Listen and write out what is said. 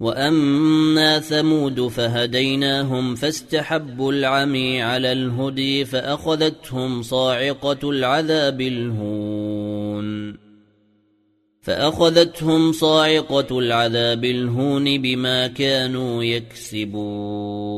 وأما ثمود فهديناهم فاستحبوا العمي على الهدي فأخذتهم صاعقة العذاب الهون فأخذتهم صاعقة العذاب الهون بما كانوا يكسبون